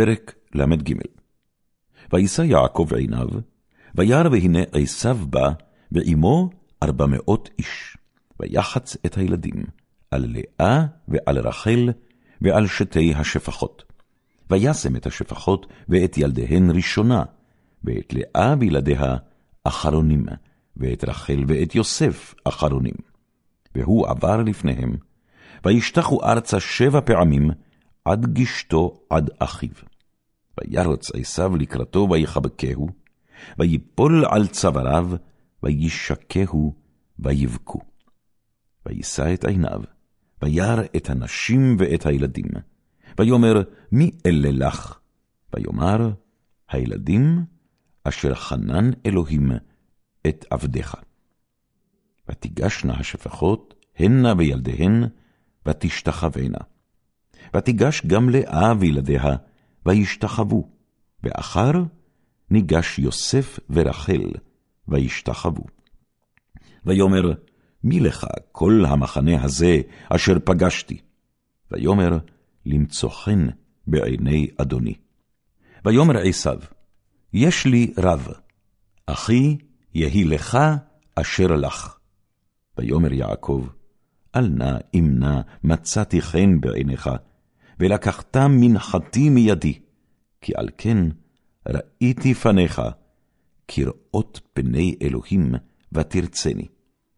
פרק ל"ג וישא יעקב עיניו, וירא והנה עשיו בא, ועמו ארבע מאות איש, ויחץ את הילדים, על לאה ועל רחל, ועל שתי השפחות. וישם את השפחות ואת ילדיהן ראשונה, ואת לאה וילדיה אחרונים, ואת רחל ואת יוסף אחרונים. והוא עבר לפניהם, וישתחו ארצה שבע פעמים, עד גשתו עד אחיו. וירוץ עשיו לקראתו ויחבקהו, ויפול על צוואריו, וישקהו, ויבכו. וישא את עיניו, וירא את הנשים ואת הילדים, ויאמר, מי אלה לך? ויאמר, הילדים אשר חנן אלוהים את עבדיך. ותיגשנה השפחות, הנה וילדיהן, ותשתחוונה. ותיגש גם לאה וילדיה, וישתחוו, ואחר ניגש יוסף ורחל, וישתחוו. ויאמר, מי לך כל המחנה הזה אשר פגשתי? ויאמר, למצוא חן בעיני אדוני. ויאמר עשיו, יש לי רב, אחי יהי לך אשר לך. ויאמר יעקב, אל נא אם נא מצאתי חן בעיניך, ולקחת מנחתי מידי, כי על כן ראיתי פניך, כראות פני אלוהים, ותרצני.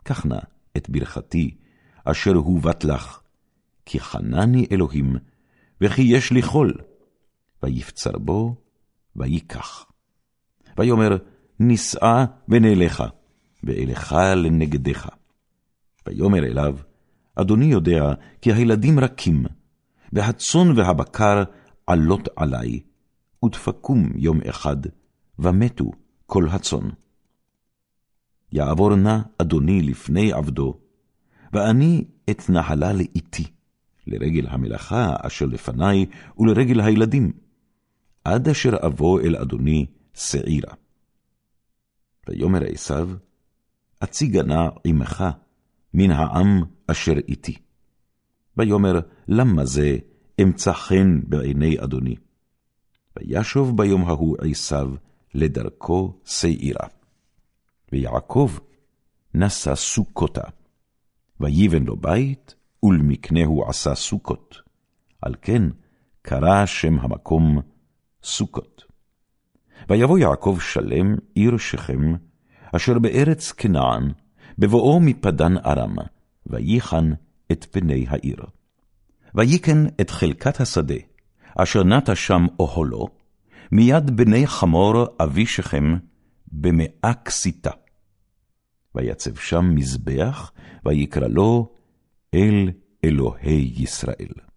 קח נא את ברכתי, אשר הובט לך, כי חנני אלוהים, וכי יש לי חול. ויפצר בו, ויקח. ויאמר, נישאה ונלכה, ואלך לנגדך. ויאמר אליו, אדוני יודע כי הילדים רכים, והצאן והבקר עלות עלי, ודפקום יום אחד, ומתו כל הצאן. יעבור נא אדוני לפני עבדו, ואני אתנהלה לאיתי, לרגל המלאכה אשר לפני, ולרגל הילדים, עד אשר אבוא אל אדוני שעירה. ויאמר עשיו, אציגה נא עמך מן העם אשר איתי. ויאמר, למה זה אמצא חן בעיני אדוני? וישוב ביום ההוא עשיו לדרכו שעירה. ויעקב נשא סוכותה, ויבן לו בית, ולמקנהו עשה סוכות. על כן קרא שם המקום סוכות. ויבוא יעקב שלם עיר שכם, אשר בארץ כנען, בבואו מפדן ארם, וייחן את פני העיר. ויקן את חלקת השדה, אשר נטע שם אוהלו, מיד בני חמור אבי שכם, במאה כסיתה. ויצב שם מזבח, ויקרא לו אל אלוהי ישראל.